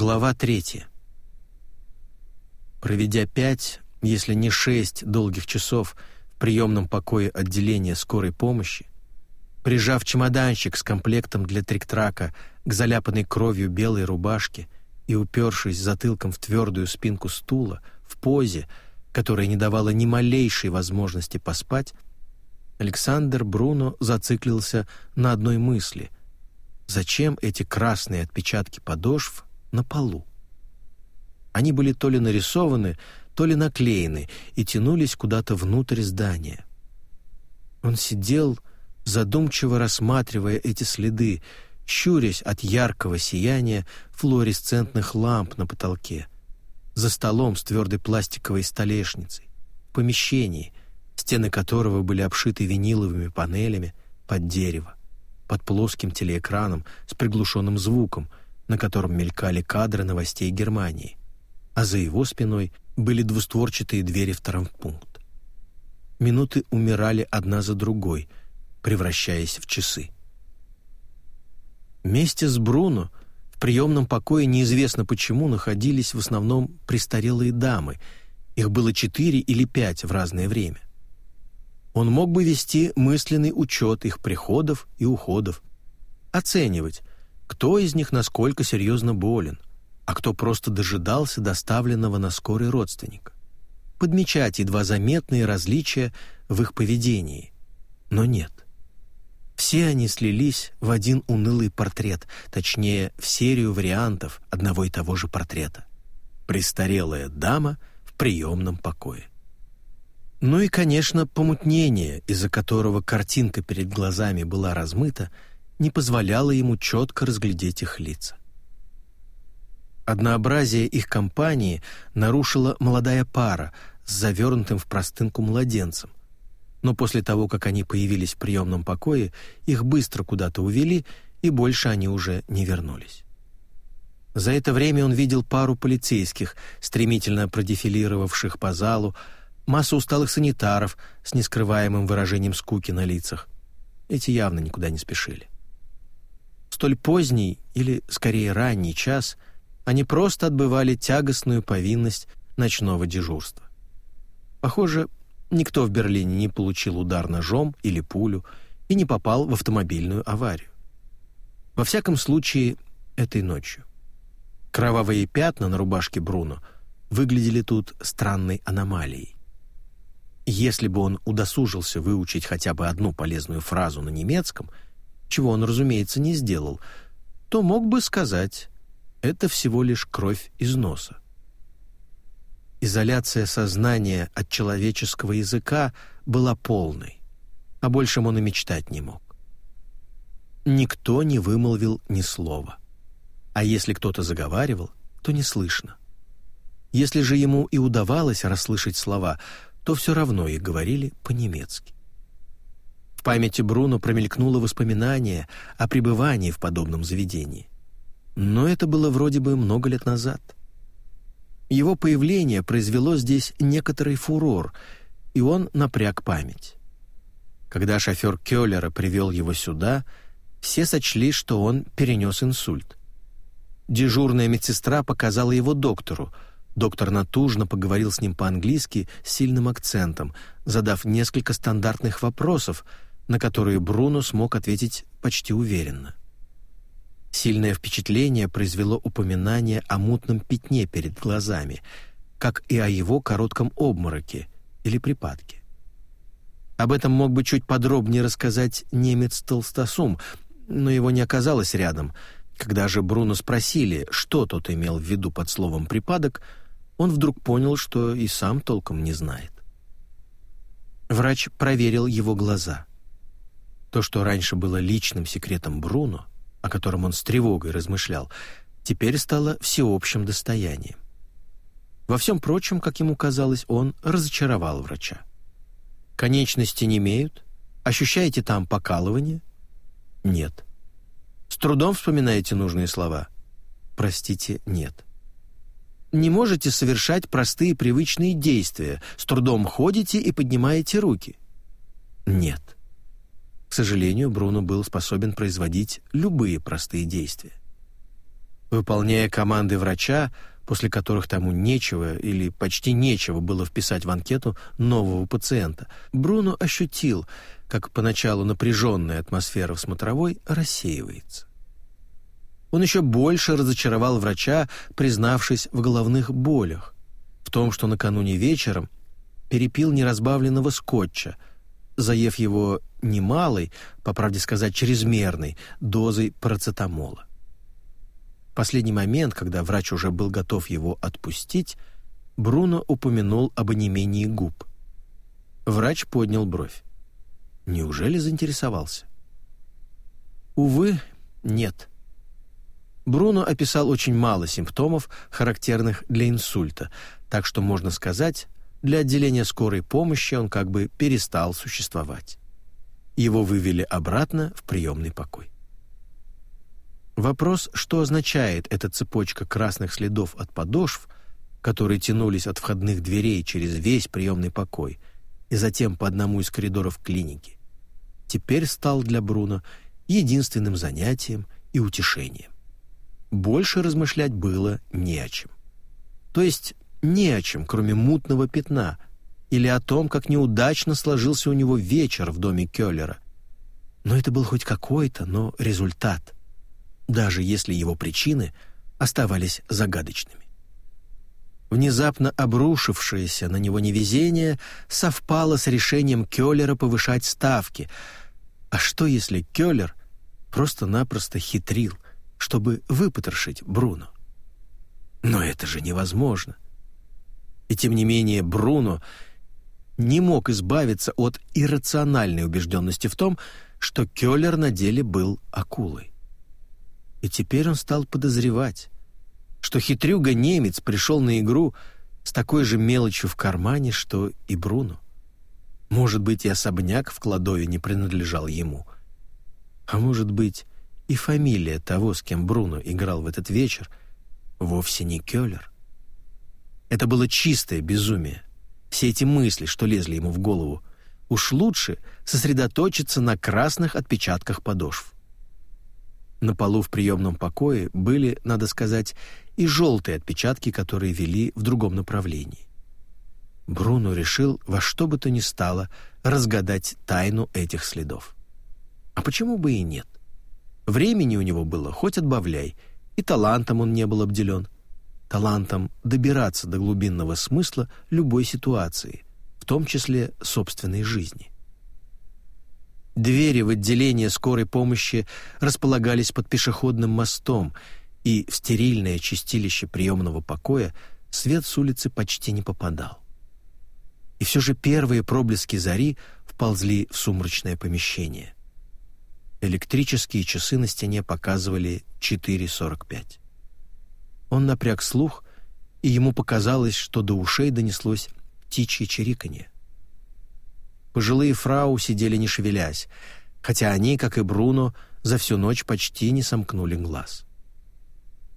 Глава третья. Проведя пять, если не шесть долгих часов в приемном покое отделения скорой помощи, прижав чемоданчик с комплектом для триктрака к заляпанной кровью белой рубашке и упершись затылком в твердую спинку стула, в позе, которая не давала ни малейшей возможности поспать, Александр Бруно зациклился на одной мысли — зачем эти красные отпечатки подошв на полу. Они были то ли нарисованы, то ли наклеены и тянулись куда-то внутрь здания. Он сидел, задумчиво рассматривая эти следы, щурясь от яркого сияния флуоресцентных ламп на потолке, за столом с твердой пластиковой столешницей, в помещении, стены которого были обшиты виниловыми панелями под дерево, под плоским телеэкраном с приглушенным звуком, на котором мелькали кадры новостей Германии, а за его спиной были двустворчатые двери в травмпункт. Минуты умирали одна за другой, превращаясь в часы. Вместе с Бруно в приемном покое неизвестно почему находились в основном престарелые дамы, их было четыре или пять в разное время. Он мог бы вести мысленный учет их приходов и уходов, оценивать, кто из них насколько серьезно болен, а кто просто дожидался доставленного на скорой родственника. Подмечать едва заметные различия в их поведении. Но нет. Все они слились в один унылый портрет, точнее, в серию вариантов одного и того же портрета. Престарелая дама в приемном покое. Ну и, конечно, помутнение, из-за которого картинка перед глазами была размыта, не позволяло ему четко разглядеть их лица. Однообразие их компании нарушила молодая пара с завернутым в простынку младенцем. Но после того, как они появились в приемном покое, их быстро куда-то увели, и больше они уже не вернулись. За это время он видел пару полицейских, стремительно продефилировавших по залу, массу усталых санитаров с нескрываемым выражением скуки на лицах. Эти явно никуда не спешили столь поздний или, скорее, ранний час они просто отбывали тягостную повинность ночного дежурства. Похоже, никто в Берлине не получил удар ножом или пулю и не попал в автомобильную аварию. Во всяком случае, этой ночью. Кровавые пятна на рубашке Бруно выглядели тут странной аномалией. Если бы он удосужился выучить хотя бы одну полезную фразу на немецком — чего он, разумеется, не сделал, то мог бы сказать «это всего лишь кровь из носа». Изоляция сознания от человеческого языка была полной, а большем он и мечтать не мог. Никто не вымолвил ни слова. А если кто-то заговаривал, то не слышно. Если же ему и удавалось расслышать слова, то все равно их говорили по-немецки. В памяти Бруно промелькнуло воспоминание о пребывании в подобном заведении. Но это было вроде бы много лет назад. Его появление произвело здесь некоторый фурор, и он напряг память. Когда шофер Кёллера привел его сюда, все сочли, что он перенес инсульт. Дежурная медсестра показала его доктору. Доктор натужно поговорил с ним по-английски с сильным акцентом, задав несколько стандартных вопросов — на которые Бруно смог ответить почти уверенно. Сильное впечатление произвело упоминание о мутном пятне перед глазами, как и о его коротком обмороке или припадке. Об этом мог бы чуть подробнее рассказать немец Толстосум, но его не оказалось рядом. Когда же Бруно спросили, что тот имел в виду под словом «припадок», он вдруг понял, что и сам толком не знает. Врач проверил его глаза. То, что раньше было личным секретом Бруно, о котором он с тревогой размышлял, теперь стало всеобщим достоянием. Во всем прочем, как ему казалось, он разочаровал врача. Конечности не имеют? Ощущаете там покалывание? Нет. С трудом вспоминаете нужные слова? Простите, нет. Не можете совершать простые привычные действия, с трудом ходите и поднимаете руки? Нет. К сожалению, Бруно был способен производить любые простые действия. Выполняя команды врача, после которых тому нечего или почти нечего было вписать в анкету нового пациента, Бруно ощутил, как поначалу напряженная атмосфера в смотровой рассеивается. Он еще больше разочаровал врача, признавшись в головных болях, в том, что накануне вечером перепил неразбавленного скотча, заев его немалой, по правде сказать, чрезмерной дозой парацетамола. Последний момент, когда врач уже был готов его отпустить, Бруно упомянул об онемении губ. Врач поднял бровь. Неужели заинтересовался? Увы, нет. Бруно описал очень мало симптомов, характерных для инсульта, так что, можно сказать, для отделения скорой помощи он как бы перестал существовать. Его вывели обратно в приемный покой. Вопрос, что означает эта цепочка красных следов от подошв, которые тянулись от входных дверей через весь приемный покой и затем по одному из коридоров клиники, теперь стал для Бруно единственным занятием и утешением. Больше размышлять было не о чем. То есть не о чем, кроме мутного пятна, или о том, как неудачно сложился у него вечер в доме Кёллера. Но это был хоть какой-то, но результат, даже если его причины оставались загадочными. Внезапно обрушившееся на него невезение совпало с решением Кёллера повышать ставки. А что, если Кёллер просто-напросто хитрил, чтобы выпотрошить Бруно? Но это же невозможно. — и тем не менее Бруно не мог избавиться от иррациональной убежденности в том, что Кёллер на деле был акулой. И теперь он стал подозревать, что хитрюга-немец пришел на игру с такой же мелочью в кармане, что и Бруно. Может быть, и особняк в кладове не принадлежал ему. А может быть, и фамилия того, с кем Бруно играл в этот вечер, вовсе не Кёллер. Это было чистое безумие. Все эти мысли, что лезли ему в голову, уж лучше сосредоточиться на красных отпечатках подошв. На полу в приемном покое были, надо сказать, и желтые отпечатки, которые вели в другом направлении. Бруно решил во что бы то ни стало разгадать тайну этих следов. А почему бы и нет? Времени у него было хоть отбавляй, и талантом он не был обделен — талантом добираться до глубинного смысла любой ситуации, в том числе собственной жизни. Двери в отделение скорой помощи располагались под пешеходным мостом, и в стерильное чистилище приемного покоя свет с улицы почти не попадал. И все же первые проблески зари вползли в сумрачное помещение. Электрические часы на стене показывали 4.45. Он напряг слух, и ему показалось, что до ушей донеслось птичье чириканье. Пожилые фрау сидели не шевелясь, хотя они, как и Бруно, за всю ночь почти не сомкнули глаз.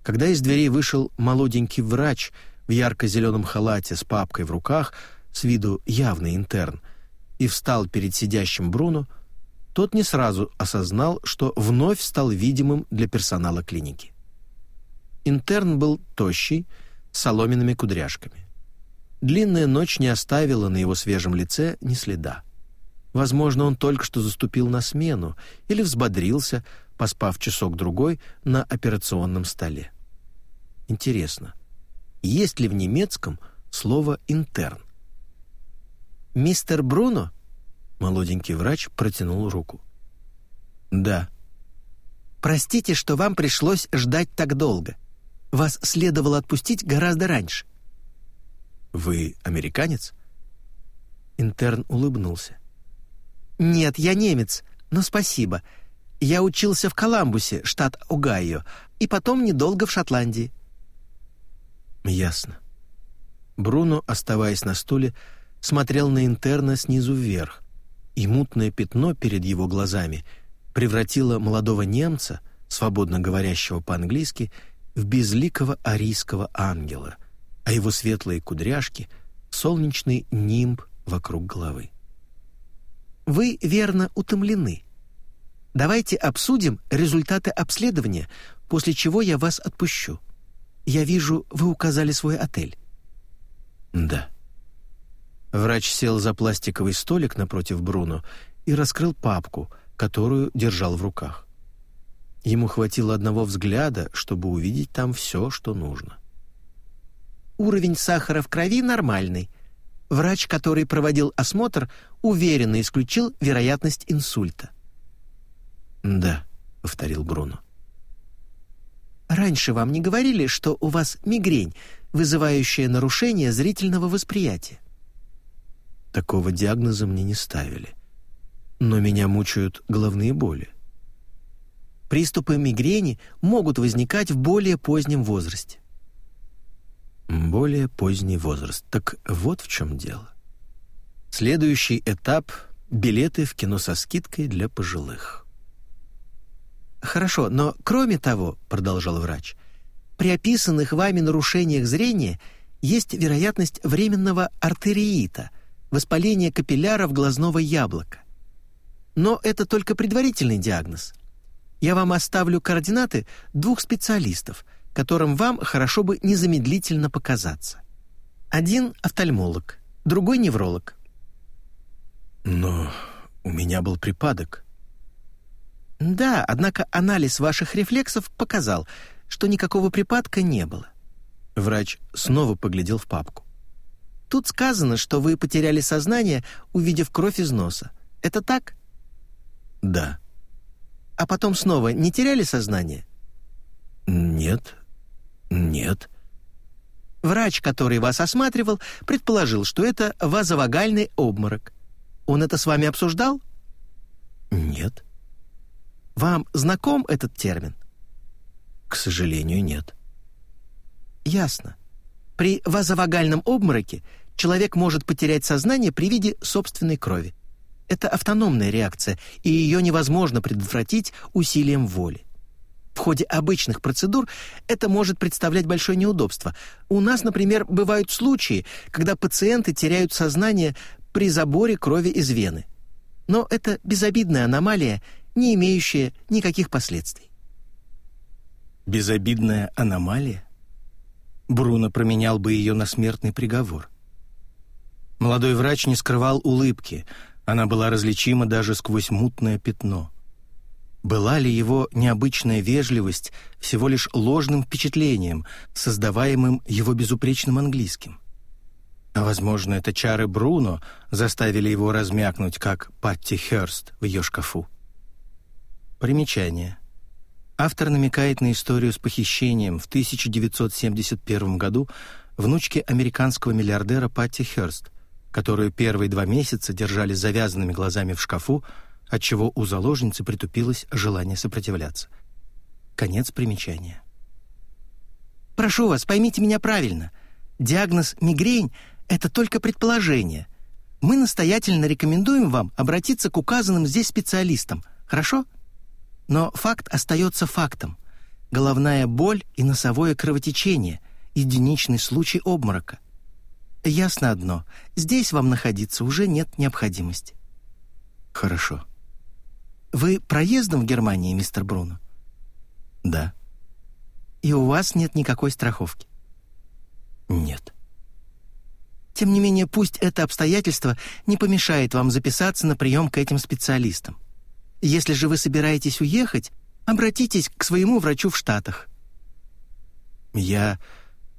Когда из дверей вышел молоденький врач в ярко-зеленом халате с папкой в руках, с виду явный интерн, и встал перед сидящим Бруно, тот не сразу осознал, что вновь стал видимым для персонала клиники. Интерн был тощий, с соломенными кудряшками. Длинная ночь не оставила на его свежем лице ни следа. Возможно, он только что заступил на смену или взбодрился, поспав часок-другой на операционном столе. Интересно, есть ли в немецком слово «интерн»? «Мистер Бруно?» Молоденький врач протянул руку. «Да». «Простите, что вам пришлось ждать так долго. Вас следовало отпустить гораздо раньше». «Вы американец?» Интерн улыбнулся. «Нет, я немец, но спасибо. Я учился в Коламбусе, штат Огайо, и потом недолго в Шотландии». «Ясно». Бруно, оставаясь на стуле, смотрел на интерна снизу вверх, и мутное пятно перед его глазами превратило молодого немца, свободно говорящего по-английски, в безликого арийского ангела, а его светлые кудряшки — солнечный нимб вокруг головы. «Вы, верно, утомлены. Давайте обсудим результаты обследования, после чего я вас отпущу. Я вижу, вы указали свой отель». «Да». Врач сел за пластиковый столик напротив Бруно и раскрыл папку, которую держал в руках. Ему хватило одного взгляда, чтобы увидеть там все, что нужно. Уровень сахара в крови нормальный. Врач, который проводил осмотр, уверенно исключил вероятность инсульта. «Да», — повторил Бруно. «Раньше вам не говорили, что у вас мигрень, вызывающая нарушение зрительного восприятия?» Такого диагноза мне не ставили. Но меня мучают головные боли. Приступы мигрени могут возникать в более позднем возрасте. Более поздний возраст. Так вот в чем дело. Следующий этап — билеты в кино со скидкой для пожилых. «Хорошо, но кроме того, — продолжал врач, — при описанных вами нарушениях зрения есть вероятность временного артериита, воспаления капилляров глазного яблока. Но это только предварительный диагноз. Я вам оставлю координаты двух специалистов — которым вам хорошо бы незамедлительно показаться. Один офтальмолог, другой невролог. Но у меня был припадок. Да, однако анализ ваших рефлексов показал, что никакого припадка не было. Врач снова поглядел в папку. Тут сказано, что вы потеряли сознание, увидев кровь из носа. Это так? Да. А потом снова не теряли сознание? Нет, «Нет». Врач, который вас осматривал, предположил, что это вазовагальный обморок. Он это с вами обсуждал? Нет. Вам знаком этот термин? К сожалению, нет. Ясно. При вазовагальном обмороке человек может потерять сознание при виде собственной крови. Это автономная реакция, и ее невозможно предотвратить усилием воли. В ходе обычных процедур это может представлять большое неудобство. У нас, например, бывают случаи, когда пациенты теряют сознание при заборе крови из вены. Но это безобидная аномалия, не имеющая никаких последствий. Безобидная аномалия? Бруно променял бы ее на смертный приговор. Молодой врач не скрывал улыбки, она была различима даже сквозь мутное пятно — была ли его необычная вежливость всего лишь ложным впечатлением, создаваемым его безупречным английским? А, возможно, это чары Бруно заставили его размякнуть, как Патти Хёрст в ее шкафу. Примечание. Автор намекает на историю с похищением в 1971 году внучки американского миллиардера Патти Хёрст, которую первые два месяца держали завязанными глазами в шкафу, отчего у заложницы притупилось желание сопротивляться. Конец примечания. «Прошу вас, поймите меня правильно. Диагноз мигрень — это только предположение. Мы настоятельно рекомендуем вам обратиться к указанным здесь специалистам, хорошо? Но факт остается фактом. Головная боль и носовое кровотечение — единичный случай обморока. Ясно одно — здесь вам находиться уже нет необходимости». «Хорошо», вы проездом в Германии, мистер Бруно? Да. И у вас нет никакой страховки? Нет. Тем не менее, пусть это обстоятельство не помешает вам записаться на прием к этим специалистам. Если же вы собираетесь уехать, обратитесь к своему врачу в Штатах. Я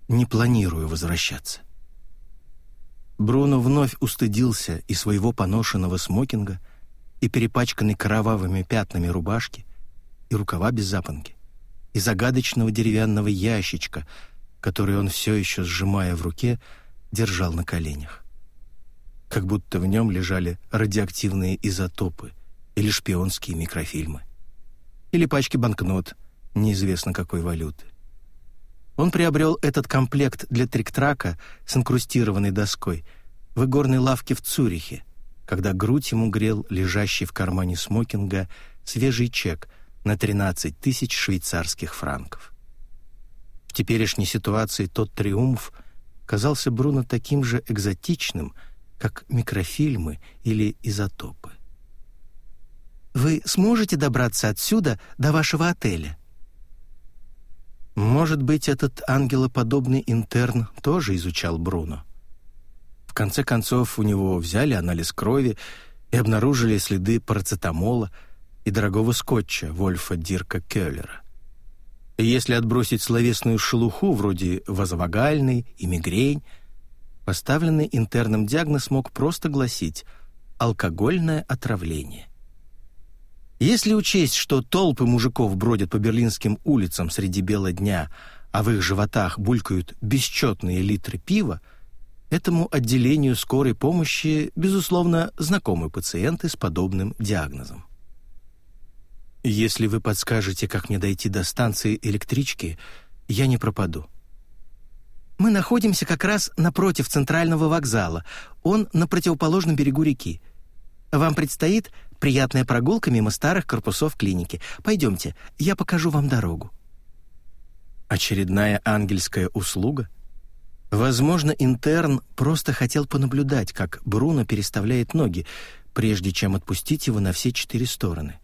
не планирую возвращаться. Бруно вновь устыдился и своего поношенного смокинга — и перепачканной кровавыми пятнами рубашки, и рукава без запонки, и загадочного деревянного ящичка, который он все еще, сжимая в руке, держал на коленях. Как будто в нем лежали радиоактивные изотопы или шпионские микрофильмы. Или пачки банкнот неизвестно какой валюты. Он приобрел этот комплект для трик-трака с инкрустированной доской в игорной лавке в Цюрихе, когда грудь ему грел лежащий в кармане смокинга свежий чек на 13 тысяч швейцарских франков. В теперешней ситуации тот триумф казался Бруно таким же экзотичным, как микрофильмы или изотопы. «Вы сможете добраться отсюда до вашего отеля?» Может быть, этот ангелоподобный интерн тоже изучал Бруно. В конце концов, у него взяли анализ крови и обнаружили следы парацетамола и дорогого скотча Вольфа Дирка Келлера. И если отбросить словесную шелуху вроде вазовагальной и мигрень, поставленный интерном диагноз мог просто гласить «алкогольное отравление». Если учесть, что толпы мужиков бродят по берлинским улицам среди бела дня, а в их животах булькают бесчетные литры пива, этому отделению скорой помощи, безусловно, знакомы пациенты с подобным диагнозом. Если вы подскажете, как мне дойти до станции электрички, я не пропаду. Мы находимся как раз напротив центрального вокзала. Он на противоположном берегу реки. Вам предстоит Приятная прогулка мимо старых корпусов клиники. Пойдемте, я покажу вам дорогу». Очередная ангельская услуга? Возможно, интерн просто хотел понаблюдать, как Бруно переставляет ноги, прежде чем отпустить его на все четыре стороны.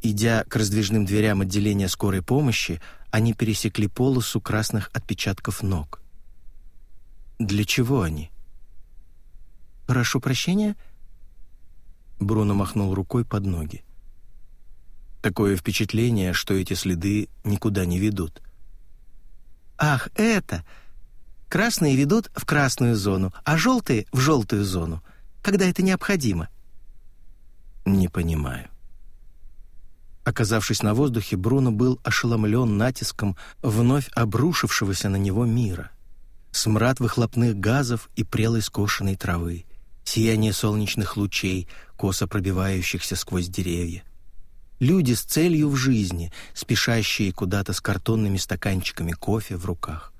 Идя к раздвижным дверям отделения скорой помощи, они пересекли полосу красных отпечатков ног. Для чего они? «Прошу прощения», Бруно махнул рукой под ноги. Такое впечатление, что эти следы никуда не ведут. «Ах, это! Красные ведут в красную зону, а желтые — в желтую зону, когда это необходимо». «Не понимаю». Оказавшись на воздухе, Бруно был ошеломлен натиском вновь обрушившегося на него мира. Смрад выхлопных газов и прелой скошенной травы, сияние солнечных лучей, косо пробивающихся сквозь деревья. Люди с целью в жизни, спешащие куда-то с картонными стаканчиками кофе в руках.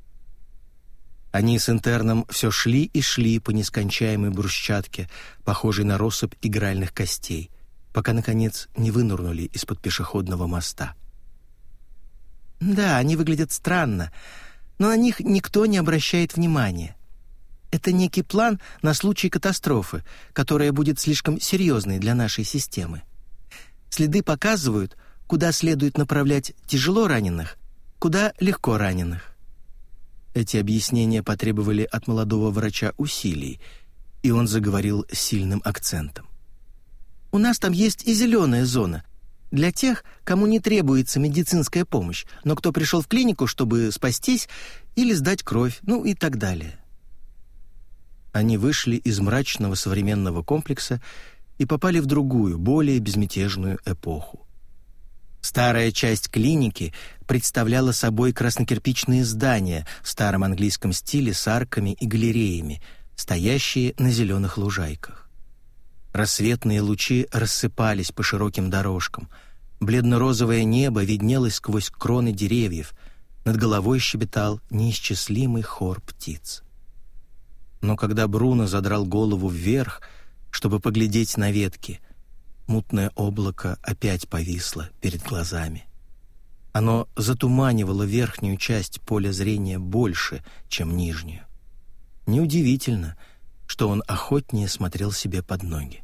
Они с интерном все шли и шли по нескончаемой брусчатке, похожей на россыпь игральных костей, пока, наконец, не вынырнули из-под пешеходного моста. Да, они выглядят странно, но на них никто не обращает внимания. Это некий план на случай катастрофы, которая будет слишком серьезной для нашей системы. Следы показывают, куда следует направлять тяжело раненых, куда легко раненых. Эти объяснения потребовали от молодого врача усилий, и он заговорил с сильным акцентом. «У нас там есть и зеленая зона, для тех, кому не требуется медицинская помощь, но кто пришел в клинику, чтобы спастись или сдать кровь, ну и так далее они вышли из мрачного современного комплекса и попали в другую, более безмятежную эпоху. Старая часть клиники представляла собой краснокирпичные здания в старом английском стиле с арками и галереями, стоящие на зеленых лужайках. Рассветные лучи рассыпались по широким дорожкам. Бледно-розовое небо виднелось сквозь кроны деревьев. Над головой щебетал неисчислимый хор птиц но когда Бруно задрал голову вверх, чтобы поглядеть на ветки, мутное облако опять повисло перед глазами. Оно затуманивало верхнюю часть поля зрения больше, чем нижнюю. Неудивительно, что он охотнее смотрел себе под ноги.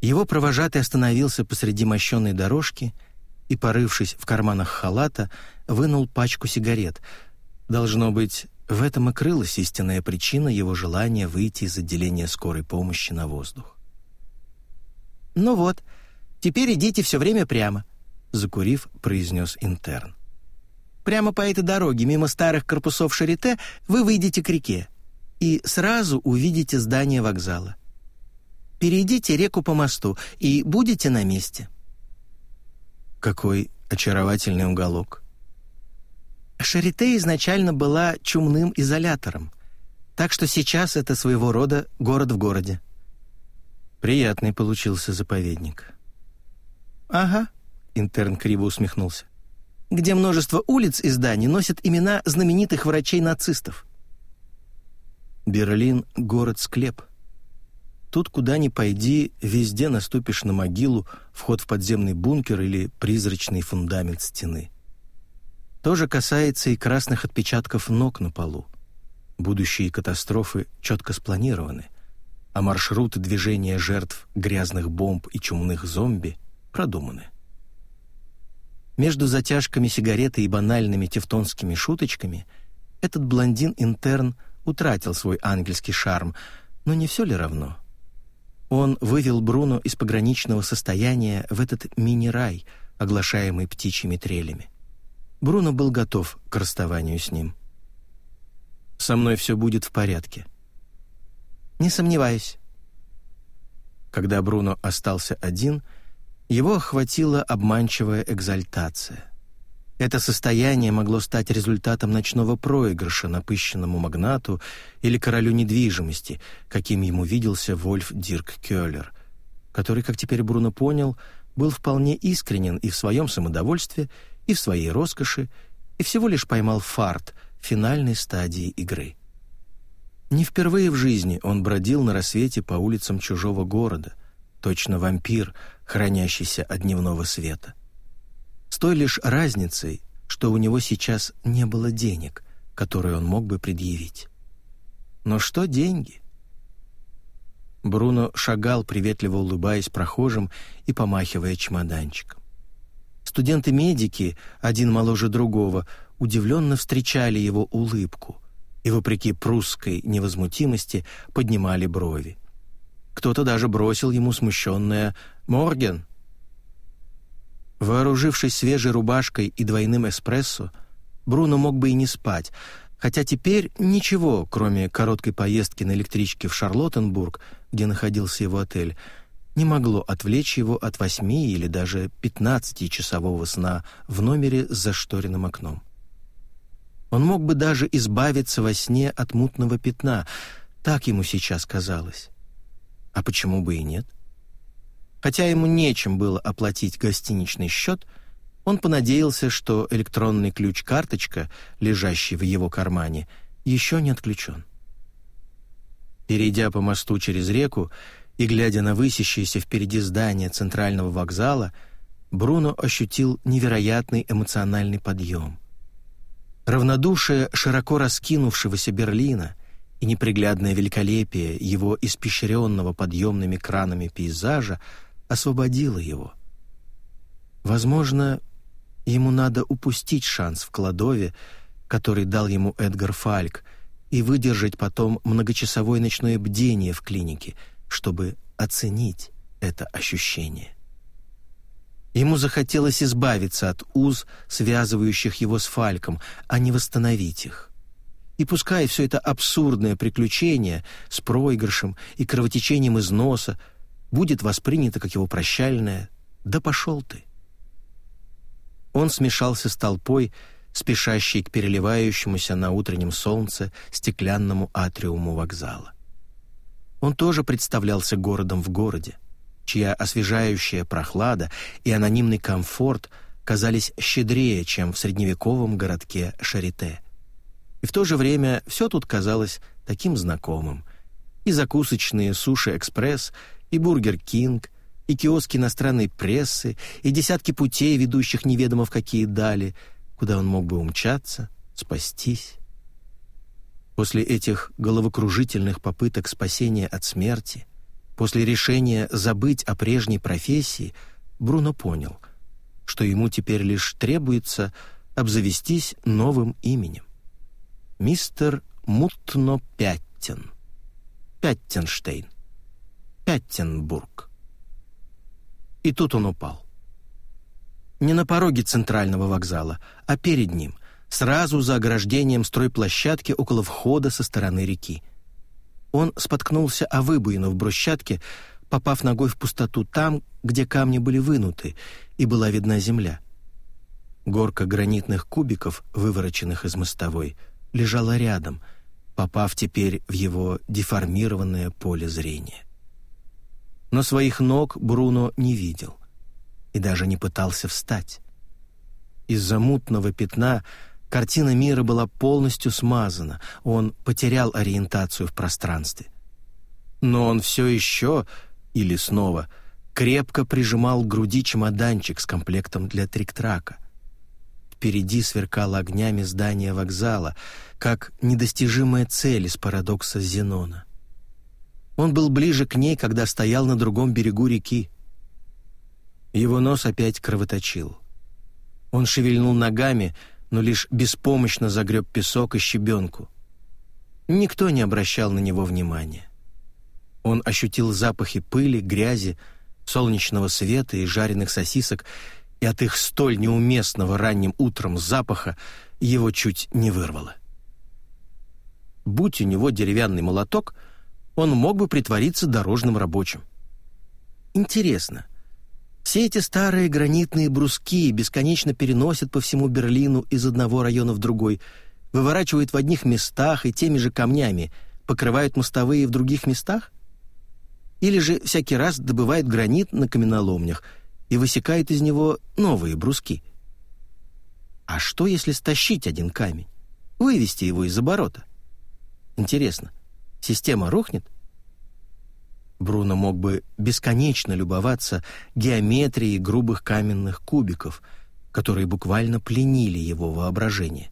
Его провожатый остановился посреди мощенной дорожки и, порывшись в карманах халата, вынул пачку сигарет. Должно быть, в этом и крылась истинная причина его желания выйти из отделения скорой помощи на воздух. «Ну вот, теперь идите все время прямо», — закурив, произнес интерн. «Прямо по этой дороге, мимо старых корпусов Шарите, вы выйдете к реке и сразу увидите здание вокзала. Перейдите реку по мосту и будете на месте». «Какой очаровательный уголок», Шарите изначально была чумным изолятором, так что сейчас это своего рода город в городе. Приятный получился заповедник. «Ага», — интерн криво усмехнулся, «где множество улиц и зданий носят имена знаменитых врачей-нацистов». Берлин — город-склеп. Тут, куда ни пойди, везде наступишь на могилу, вход в подземный бункер или призрачный фундамент стены — то же касается и красных отпечатков ног на полу. Будущие катастрофы четко спланированы, а маршруты движения жертв грязных бомб и чумных зомби продуманы. Между затяжками сигареты и банальными тевтонскими шуточками этот блондин-интерн утратил свой ангельский шарм, но не все ли равно? Он вывел Бруно из пограничного состояния в этот мини-рай, оглашаемый птичьими трелями. Бруно был готов к расставанию с ним. «Со мной все будет в порядке». «Не сомневаюсь». Когда Бруно остался один, его охватила обманчивая экзальтация. Это состояние могло стать результатом ночного проигрыша напыщенному магнату или королю недвижимости, каким ему виделся Вольф Дирк Кёллер, который, как теперь Бруно понял, был вполне искренен и в своем самодовольстве, и в своей роскоши, и всего лишь поймал фарт финальной стадии игры. Не впервые в жизни он бродил на рассвете по улицам чужого города, точно вампир, хранящийся от дневного света. С той лишь разницей, что у него сейчас не было денег, которые он мог бы предъявить. Но что деньги? Бруно шагал, приветливо улыбаясь прохожим и помахивая чемоданчиком. Студенты-медики, один моложе другого, удивленно встречали его улыбку и, вопреки прусской невозмутимости, поднимали брови. Кто-то даже бросил ему смущенное «Морген!». Вооружившись свежей рубашкой и двойным эспрессо, Бруно мог бы и не спать, хотя теперь ничего, кроме короткой поездки на электричке в Шарлоттенбург, где находился его отель, не могло отвлечь его от восьми или даже пятнадцатичасового сна в номере с зашторенным окном. Он мог бы даже избавиться во сне от мутного пятна, так ему сейчас казалось. А почему бы и нет? Хотя ему нечем было оплатить гостиничный счет, он понадеялся, что электронный ключ-карточка, лежащий в его кармане, еще не отключен. Перейдя по мосту через реку и глядя на высящееся впереди здание центрального вокзала, Бруно ощутил невероятный эмоциональный подъем. Равнодушие широко раскинувшегося Берлина и неприглядное великолепие его испещренного подъемными кранами пейзажа освободило его. Возможно, ему надо упустить шанс в кладове, который дал ему Эдгар Фальк, и выдержать потом многочасовое ночное бдение в клинике, чтобы оценить это ощущение. Ему захотелось избавиться от уз, связывающих его с Фальком, а не восстановить их. И пускай все это абсурдное приключение с проигрышем и кровотечением из носа будет воспринято как его прощальное «да пошел ты». Он смешался с толпой, спешащей к переливающемуся на утреннем солнце стеклянному атриуму вокзала. Он тоже представлялся городом в городе, чья освежающая прохлада и анонимный комфорт казались щедрее, чем в средневековом городке Шарите. И в то же время все тут казалось таким знакомым. И закусочные «Суши-экспресс», и «Бургер Кинг», и киоски иностранной прессы, и десятки путей, ведущих неведомо в какие дали, куда он мог бы умчаться, спастись. После этих головокружительных попыток спасения от смерти, после решения забыть о прежней профессии, Бруно понял, что ему теперь лишь требуется обзавестись новым именем. Мистер Мутно Пяттен. Пяттенштейн. Пяттенбург. И тут он упал. Не на пороге центрального вокзала, а перед ним, сразу за ограждением стройплощадки около входа со стороны реки. Он споткнулся о выбоину в брусчатке, попав ногой в пустоту там, где камни были вынуты, и была видна земля. Горка гранитных кубиков, вывороченных из мостовой, лежала рядом, попав теперь в его деформированное поле зрения но своих ног Бруно не видел и даже не пытался встать. Из-за мутного пятна картина мира была полностью смазана, он потерял ориентацию в пространстве. Но он все еще, или снова, крепко прижимал к груди чемоданчик с комплектом для трик-трака. Впереди сверкало огнями здание вокзала, как недостижимая цель из парадокса Зенона. Он был ближе к ней, когда стоял на другом берегу реки. Его нос опять кровоточил. Он шевельнул ногами, но лишь беспомощно загреб песок и щебенку. Никто не обращал на него внимания. Он ощутил запахи пыли, грязи, солнечного света и жареных сосисок, и от их столь неуместного ранним утром запаха его чуть не вырвало. Будь у него деревянный молоток, он мог бы притвориться дорожным рабочим. Интересно, все эти старые гранитные бруски бесконечно переносят по всему Берлину из одного района в другой, выворачивают в одних местах и теми же камнями, покрывают мостовые в других местах? Или же всякий раз добывают гранит на каменоломнях и высекают из него новые бруски? А что, если стащить один камень, вывести его из оборота? Интересно, система рухнет? Бруно мог бы бесконечно любоваться геометрией грубых каменных кубиков, которые буквально пленили его воображение.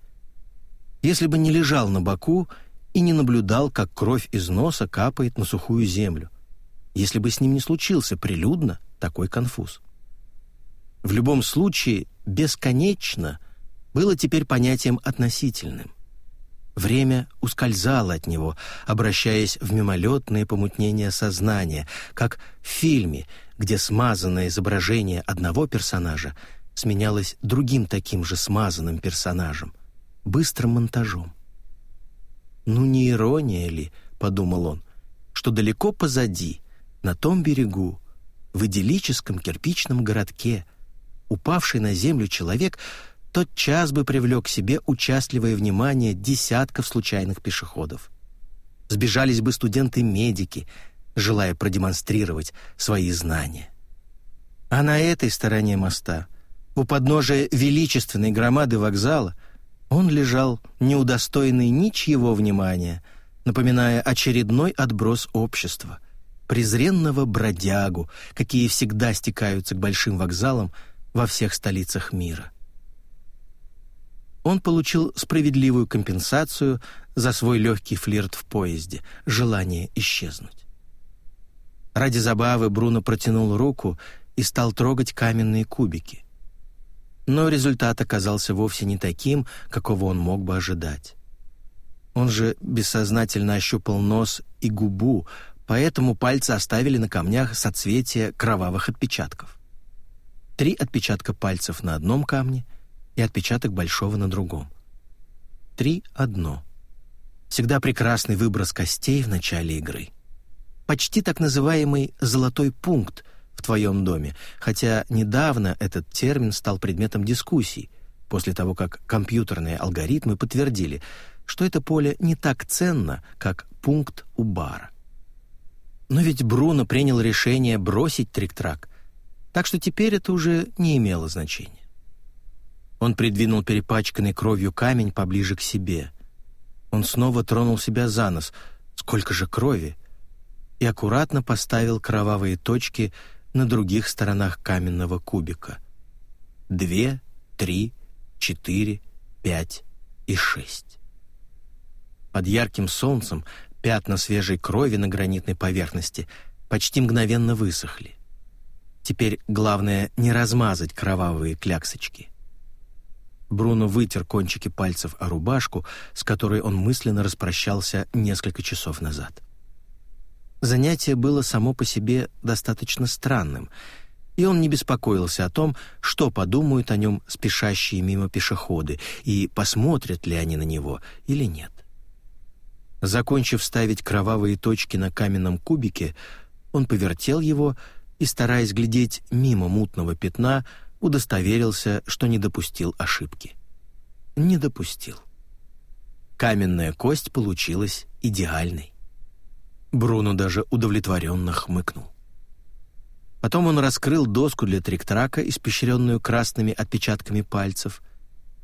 Если бы не лежал на боку и не наблюдал, как кровь из носа капает на сухую землю, если бы с ним не случился прилюдно такой конфуз. В любом случае, бесконечно было теперь понятием относительным. Время ускользало от него, обращаясь в мимолетные помутнения сознания, как в фильме, где смазанное изображение одного персонажа сменялось другим таким же смазанным персонажем, быстрым монтажом. «Ну не ирония ли?» — подумал он, — что далеко позади, на том берегу, в идиллическом кирпичном городке, упавший на землю человек — тот час бы привлек к себе участливое внимание десятков случайных пешеходов. Сбежались бы студенты-медики, желая продемонстрировать свои знания. А на этой стороне моста, у подножия величественной громады вокзала, он лежал неудостоенный ничьего внимания, напоминая очередной отброс общества, презренного бродягу, какие всегда стекаются к большим вокзалам во всех столицах мира он получил справедливую компенсацию за свой легкий флирт в поезде, желание исчезнуть. Ради забавы Бруно протянул руку и стал трогать каменные кубики. Но результат оказался вовсе не таким, какого он мог бы ожидать. Он же бессознательно ощупал нос и губу, поэтому пальцы оставили на камнях соцветия кровавых отпечатков. Три отпечатка пальцев на одном камне — и отпечаток большого на другом. Три — одно. Всегда прекрасный выброс костей в начале игры. Почти так называемый «золотой пункт» в твоем доме, хотя недавно этот термин стал предметом дискуссий, после того, как компьютерные алгоритмы подтвердили, что это поле не так ценно, как пункт у бара. Но ведь Бруно принял решение бросить трик-трак, так что теперь это уже не имело значения. Он придвинул перепачканный кровью камень поближе к себе. Он снова тронул себя за нос. Сколько же крови! И аккуратно поставил кровавые точки на других сторонах каменного кубика. Две, три, четыре, пять и шесть. Под ярким солнцем пятна свежей крови на гранитной поверхности почти мгновенно высохли. Теперь главное не размазать кровавые кляксочки. Бруно вытер кончики пальцев о рубашку, с которой он мысленно распрощался несколько часов назад. Занятие было само по себе достаточно странным, и он не беспокоился о том, что подумают о нем спешащие мимо пешеходы и посмотрят ли они на него или нет. Закончив ставить кровавые точки на каменном кубике, он повертел его и, стараясь глядеть мимо мутного пятна, удостоверился, что не допустил ошибки. Не допустил. Каменная кость получилась идеальной. Бруно даже удовлетворенно хмыкнул. Потом он раскрыл доску для трик-трака, испещренную красными отпечатками пальцев,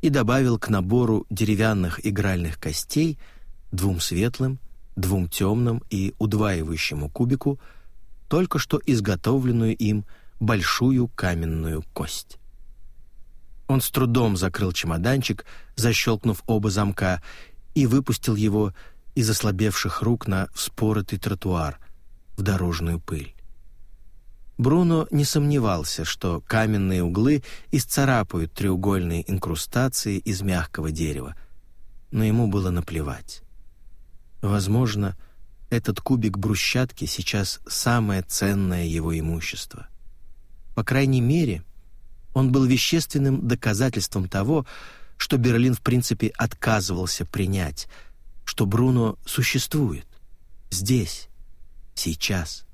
и добавил к набору деревянных игральных костей двум светлым, двум темным и удваивающему кубику только что изготовленную им большую каменную кость. Он с трудом закрыл чемоданчик, защелкнув оба замка, и выпустил его из ослабевших рук на вспоротый тротуар, в дорожную пыль. Бруно не сомневался, что каменные углы исцарапают треугольные инкрустации из мягкого дерева, но ему было наплевать. Возможно, этот кубик брусчатки сейчас самое ценное его имущество. По крайней мере, он был вещественным доказательством того, что Берлин в принципе отказывался принять, что Бруно существует здесь, сейчас.